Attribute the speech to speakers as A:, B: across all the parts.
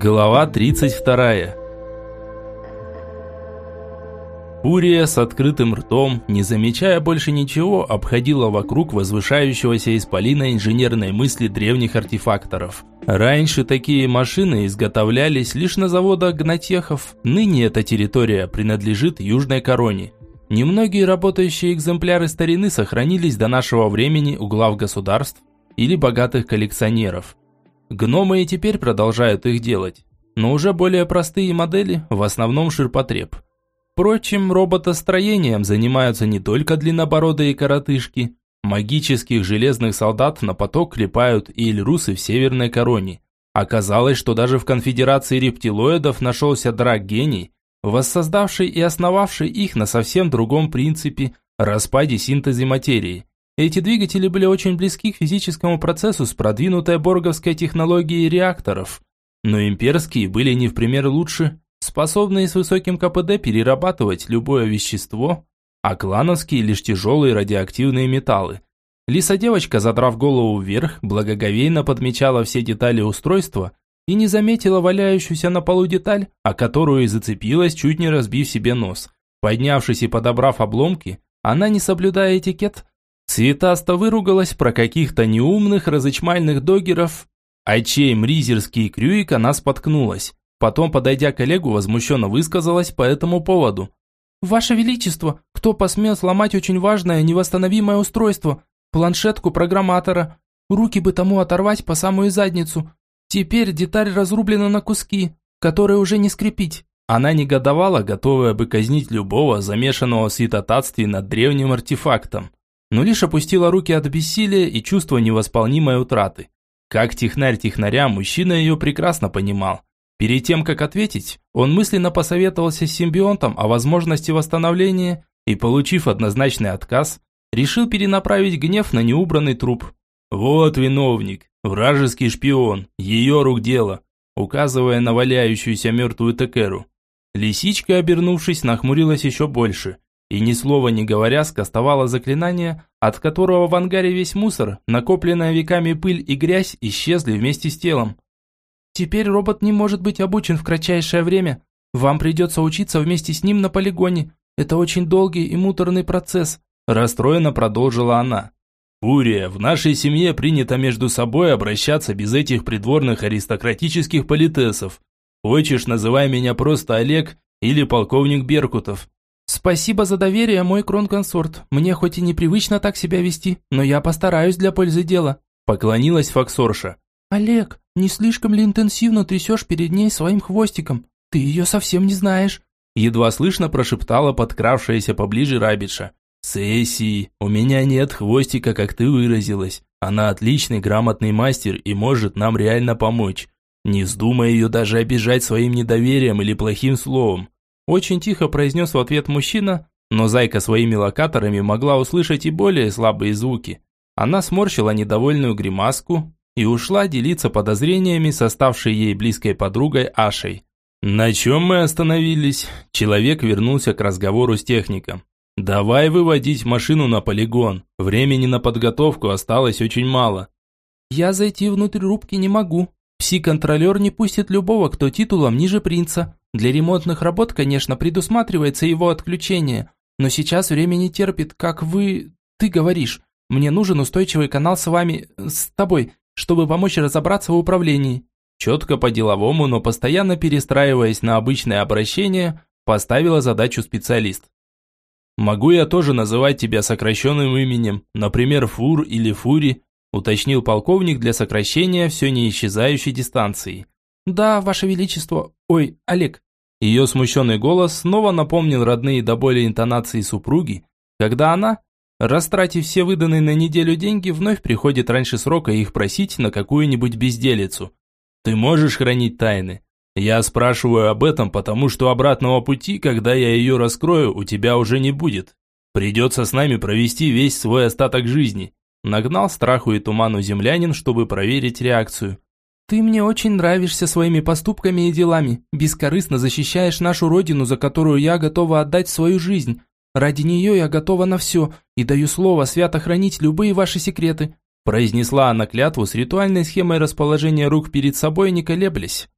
A: Глава 32. Фурия с открытым ртом, не замечая больше ничего, обходила вокруг возвышающегося исполина инженерной мысли древних артефакторов. Раньше такие машины изготовлялись лишь на заводах гнатехов, ныне эта территория принадлежит Южной Короне. Немногие работающие экземпляры старины сохранились до нашего времени у глав государств или богатых коллекционеров. Гномы и теперь продолжают их делать, но уже более простые модели, в основном ширпотреб. Впрочем, роботостроением занимаются не только длиннобородые коротышки. Магических железных солдат на поток клепают и эльрусы в Северной Короне. Оказалось, что даже в конфедерации рептилоидов нашелся драг-гений, воссоздавший и основавший их на совсем другом принципе – распаде синтезе материи. Эти двигатели были очень близки к физическому процессу с продвинутой борговской технологией реакторов. Но имперские были не в пример лучше, способные с высоким КПД перерабатывать любое вещество, а клановские лишь тяжелые радиоактивные металлы. Лиса-девочка, задрав голову вверх, благоговейно подмечала все детали устройства и не заметила валяющуюся на полу деталь, о которую и зацепилась, чуть не разбив себе нос. Поднявшись и подобрав обломки, она, не соблюдая этикет, Цветаста выругалась про каких-то неумных разычмальных догеров, а чей мризерский крюик она споткнулась. Потом, подойдя к Олегу, возмущенно высказалась по этому поводу. «Ваше Величество, кто посмел сломать очень важное невосстановимое устройство? Планшетку программатора. Руки бы тому оторвать по самую задницу. Теперь деталь разрублена на куски, которые уже не скрепить». Она негодовала, готовая бы казнить любого, замешанного в святотатстве над древним артефактом но лишь опустила руки от бессилия и чувства невосполнимой утраты. Как технарь технаря, мужчина ее прекрасно понимал. Перед тем, как ответить, он мысленно посоветовался с симбионтом о возможности восстановления и, получив однозначный отказ, решил перенаправить гнев на неубранный труп. «Вот виновник, вражеский шпион, ее рук дело», указывая на валяющуюся мертвую Текеру. Лисичка, обернувшись, нахмурилась еще больше – и ни слова не говоря скостовала заклинание, от которого в ангаре весь мусор, накопленная веками пыль и грязь исчезли вместе с телом. Теперь робот не может быть обучен в кратчайшее время. Вам придется учиться вместе с ним на полигоне. Это очень долгий и муторный процесс, расстроенно продолжила она. Фурия, в нашей семье принято между собой обращаться без этих придворных аристократических политесов. Хочешь, называй меня просто Олег или полковник Беркутов. «Спасибо за доверие, мой кронконсорт. Мне хоть и непривычно так себя вести, но я постараюсь для пользы дела», – поклонилась Факсорша. «Олег, не слишком ли интенсивно трясешь перед ней своим хвостиком? Ты ее совсем не знаешь», – едва слышно прошептала подкравшаяся поближе Рабиша. «Сессии, у меня нет хвостика, как ты выразилась. Она отличный грамотный мастер и может нам реально помочь. Не вздумай ее даже обижать своим недоверием или плохим словом. Очень тихо произнес в ответ мужчина, но зайка своими локаторами могла услышать и более слабые звуки. Она сморщила недовольную гримаску и ушла делиться подозрениями с оставшей ей близкой подругой Ашей. На чем мы остановились? Человек вернулся к разговору с техником. «Давай выводить машину на полигон. Времени на подготовку осталось очень мало». «Я зайти внутрь рубки не могу. Пси-контролер не пустит любого, кто титулом ниже принца. Для ремонтных работ, конечно, предусматривается его отключение, но сейчас время не терпит, как вы... Ты говоришь, мне нужен устойчивый канал с вами... с тобой, чтобы помочь разобраться в управлении». Четко по-деловому, но постоянно перестраиваясь на обычное обращение, поставила задачу специалист. «Могу я тоже называть тебя сокращенным именем, например, Фур или Фури», уточнил полковник для сокращения все не исчезающей дистанции. «Да, Ваше Величество. Ой, Олег». Ее смущенный голос снова напомнил родные до боли интонации супруги, когда она, растратив все выданные на неделю деньги, вновь приходит раньше срока их просить на какую-нибудь безделицу. «Ты можешь хранить тайны?» Я спрашиваю об этом, потому что обратного пути, когда я ее раскрою, у тебя уже не будет. Придется с нами провести весь свой остаток жизни. Нагнал страху и туману землянин, чтобы проверить реакцию. Ты мне очень нравишься своими поступками и делами. Бескорыстно защищаешь нашу родину, за которую я готова отдать свою жизнь. Ради нее я готова на все и даю слово свято хранить любые ваши секреты», произнесла она клятву с ритуальной схемой расположения рук перед собой, не колеблясь.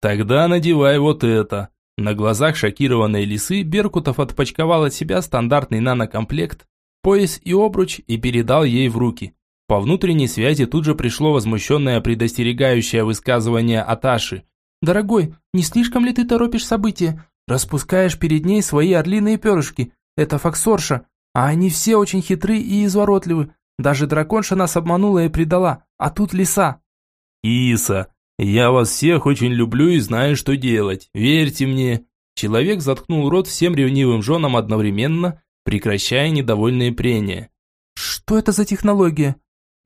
A: Тогда надевай вот это. На глазах шокированной лисы Беркутов отпочковал от себя стандартный нанокомплект, пояс и обруч и передал ей в руки. По внутренней связи тут же пришло возмущенное предостерегающее высказывание Аташи. «Дорогой, не слишком ли ты торопишь события? Распускаешь перед ней свои орлиные перышки. Это факсорша, а они все очень хитры и изворотливы. Даже драконша нас обманула и предала, а тут лиса».
B: «Иса, «Я вас всех очень люблю и знаю, что делать. Верьте мне». Человек заткнул рот всем ревнивым женам одновременно, прекращая недовольные прения.
A: «Что это за технология?»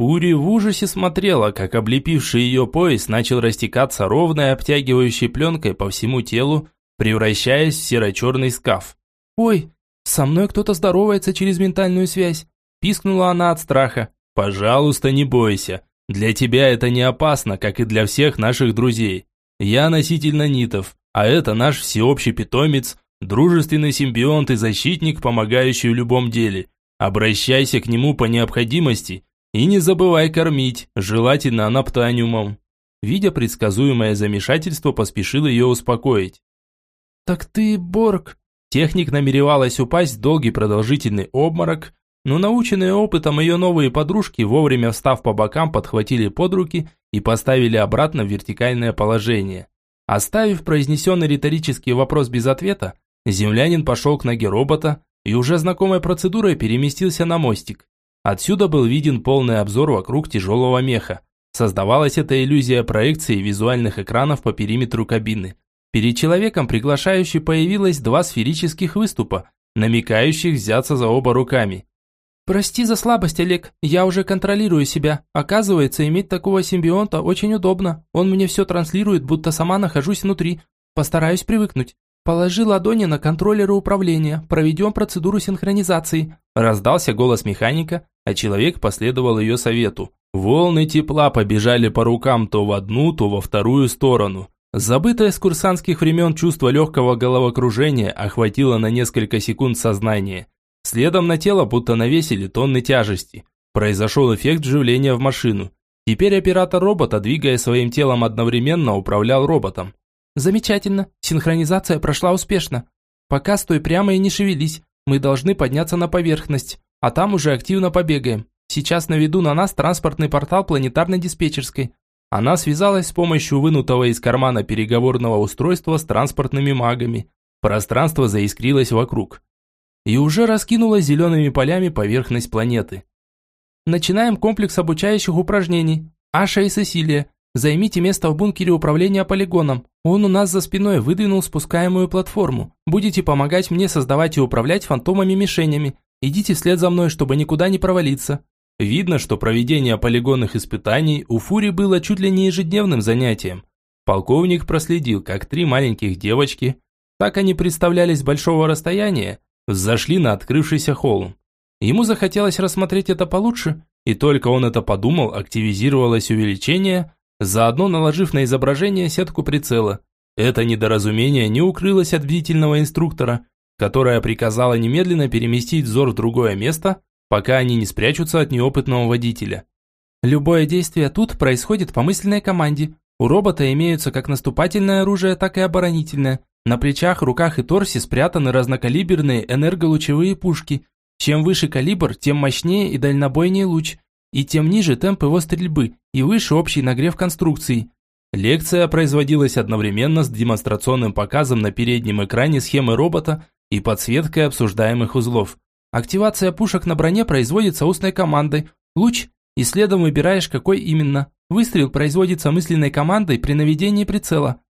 B: Ури в ужасе смотрела, как облепивший ее пояс начал растекаться ровной обтягивающей пленкой по всему телу, превращаясь в серо-черный скаф.
A: «Ой, со мной кто-то здоровается через ментальную связь!» Пискнула она от страха.
B: «Пожалуйста, не бойся. Для тебя это не опасно, как и для всех наших друзей. Я носитель нанитов, а это наш всеобщий питомец, дружественный симбионт и защитник, помогающий в любом деле. Обращайся к нему по необходимости и не забывай кормить, желательно анаптаниумом».
A: Видя предсказуемое замешательство, поспешил ее успокоить. «Так ты Борг?» Техник намеревалась упасть в долгий продолжительный обморок, но наученные опытом ее новые подружки, вовремя встав по бокам, подхватили под руки и поставили обратно в вертикальное положение. Оставив произнесенный риторический вопрос без ответа, землянин пошел к ноге робота и уже знакомой процедурой переместился на мостик. Отсюда был виден полный обзор вокруг тяжелого меха. Создавалась эта иллюзия проекции визуальных экранов по периметру кабины. Перед человеком приглашающей появилось два сферических выступа, намекающих взяться за оба руками. «Прости за слабость, Олег, я уже контролирую себя. Оказывается, иметь такого симбионта очень удобно. Он мне все транслирует, будто сама нахожусь внутри. Постараюсь привыкнуть. Положи ладони на контроллеры управления. Проведем процедуру синхронизации». Раздался голос механика, а человек последовал ее совету. Волны тепла побежали по рукам то в одну, то во вторую сторону. Забытое с курсантских времен чувство легкого головокружения охватило на несколько секунд сознание. Следом на тело будто навесили тонны тяжести. Произошел эффект вживления в машину. Теперь оператор робота, двигая своим телом одновременно, управлял роботом. Замечательно, синхронизация прошла успешно. Пока стой прямо и не шевелись. Мы должны подняться на поверхность, а там уже активно побегаем. Сейчас наведу на нас транспортный портал планетарной диспетчерской. Она связалась с помощью вынутого из кармана переговорного устройства с транспортными магами. Пространство заискрилось вокруг и уже раскинула зелеными полями поверхность планеты. Начинаем комплекс обучающих упражнений. Аша и Сесилия, займите место в бункере управления полигоном. Он у нас за спиной выдвинул спускаемую платформу. Будете помогать мне создавать и управлять фантомами-мишенями. Идите вслед за мной, чтобы никуда не провалиться. Видно, что проведение полигонных испытаний у Фури было чуть ли не ежедневным занятием. Полковник проследил, как три маленьких девочки, так они представлялись большого расстояния, зашли на открывшийся холм. Ему захотелось рассмотреть это получше, и только он это подумал, активизировалось увеличение, заодно наложив на изображение сетку прицела. Это недоразумение не укрылось от бдительного инструктора, которая приказала немедленно переместить взор в другое место, пока они не спрячутся от неопытного водителя. Любое действие тут происходит по мысленной команде. У робота имеются как наступательное оружие, так и оборонительное. На плечах, руках и торсе спрятаны разнокалиберные энерголучевые пушки. Чем выше калибр, тем мощнее и дальнобойнее луч, и тем ниже темп его стрельбы, и выше общий нагрев конструкции. Лекция производилась одновременно с демонстрационным показом на переднем экране схемы робота и подсветкой обсуждаемых узлов. Активация пушек на броне производится устной командой «Луч» и следом выбираешь, какой именно. Выстрел производится мысленной командой при наведении прицела.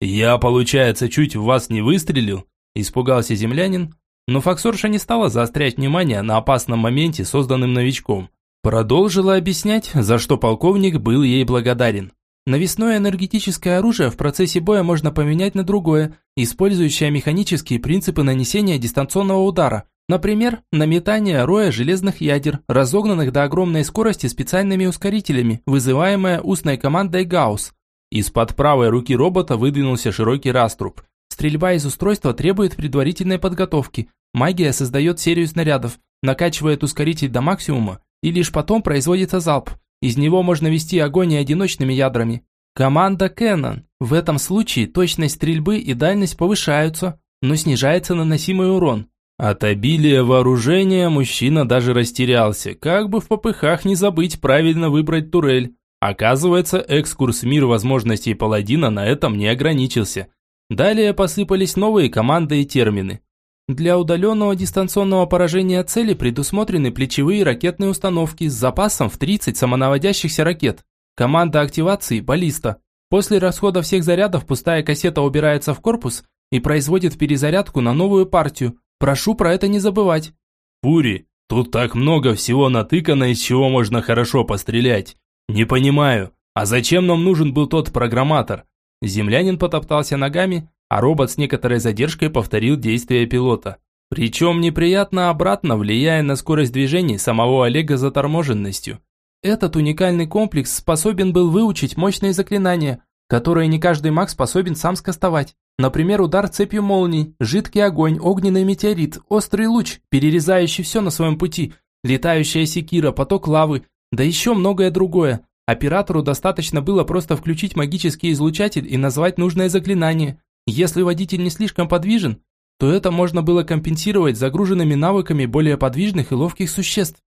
B: «Я, получается, чуть в вас не выстрелил?» – испугался землянин, но Факсорша не стала заострять внимание на опасном моменте, созданным новичком. Продолжила объяснять, за что полковник был ей благодарен.
A: Навесное энергетическое оружие в процессе боя можно поменять на другое, использующее механические принципы нанесения дистанционного удара. Например, на метание роя железных ядер, разогнанных до огромной скорости специальными ускорителями, вызываемое устной командой Гаусс. Из-под правой руки робота выдвинулся широкий раструб. Стрельба из устройства требует предварительной подготовки. Магия создает серию снарядов, накачивает ускоритель до максимума, и лишь потом производится залп. Из него можно вести огонь и одиночными ядрами. Команда Кэннон.
C: В этом случае точность стрельбы и дальность повышаются, но снижается наносимый урон.
B: От обилия вооружения мужчина даже растерялся, как бы в попыхах не забыть правильно выбрать турель. Оказывается, экскурс мир возможностей паладина на этом не ограничился. Далее посыпались новые команды и термины.
C: Для удаленного дистанционного поражения цели предусмотрены плечевые ракетные установки с запасом в 30 самонаводящихся ракет. Команда активации – баллиста. После расхода всех зарядов пустая кассета убирается в корпус и производит перезарядку на новую партию – Прошу про это не забывать.
B: Пури, тут так много всего натыкано, из чего можно хорошо пострелять. Не понимаю, а зачем нам нужен был тот программатор?
C: Землянин потоптался ногами, а робот с некоторой задержкой повторил действия пилота. Причем неприятно обратно, влияя на скорость движений самого Олега заторможенностью. Этот уникальный комплекс способен был выучить мощные заклинания, которые не каждый маг способен сам скастовать. Например, удар цепью молний, жидкий огонь, огненный метеорит, острый луч, перерезающий все на своем пути, летающая секира, поток лавы, да еще многое другое. Оператору достаточно было просто включить магический излучатель и назвать нужное заклинание. Если водитель не слишком подвижен, то это можно было компенсировать загруженными навыками более подвижных и ловких существ.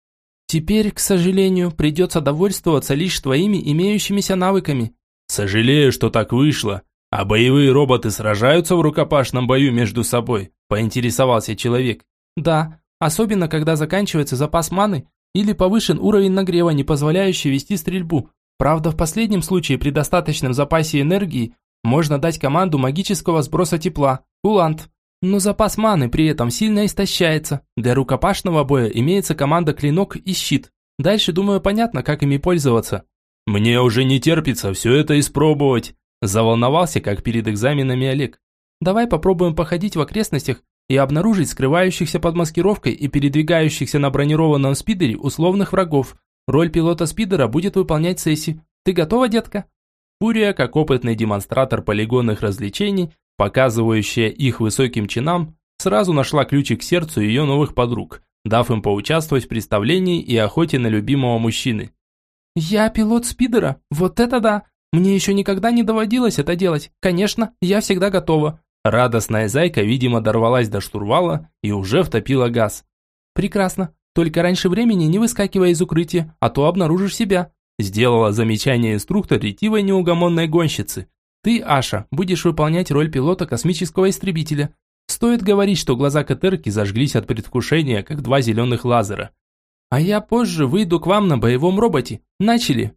C: Теперь, к сожалению, придется довольствоваться лишь твоими имеющимися навыками.
B: Сожалею, что так вышло, «А боевые роботы сражаются в рукопашном бою между собой?» – поинтересовался человек.
C: «Да, особенно когда заканчивается запас маны или повышен уровень нагрева, не позволяющий вести стрельбу. Правда, в последнем случае при достаточном запасе энергии можно дать команду магического сброса тепла – кулант. Но запас маны при этом сильно истощается. Для рукопашного боя имеется команда клинок и щит. Дальше, думаю, понятно, как ими пользоваться».
B: «Мне уже не терпится все это испробовать», Заволновался, как перед экзаменами Олег.
C: Давай попробуем походить в окрестностях и обнаружить скрывающихся под маскировкой и передвигающихся на бронированном спидере условных врагов. Роль пилота спидера будет выполнять Сесси. Ты готова, детка?
B: Фурия, как опытный демонстратор полигонных развлечений, показывающая их высоким чинам, сразу нашла ключик к сердцу ее новых подруг, дав им поучаствовать в представлении и охоте на любимого мужчины.
C: «Я пилот спидера? Вот это да! Мне еще никогда не доводилось это делать. Конечно, я всегда готова».
B: Радостная зайка, видимо, дорвалась до штурвала и уже втопила газ.
C: «Прекрасно. Только раньше времени не выскакивай из укрытия, а то обнаружишь себя»,
B: сделала замечание инструктор ретивой неугомонной гонщицы.
C: «Ты, Аша, будешь выполнять роль пилота космического истребителя. Стоит говорить, что глаза Катерки зажглись от предвкушения, как два зеленых лазера. А я позже выйду к вам на боевом роботе. Начали!»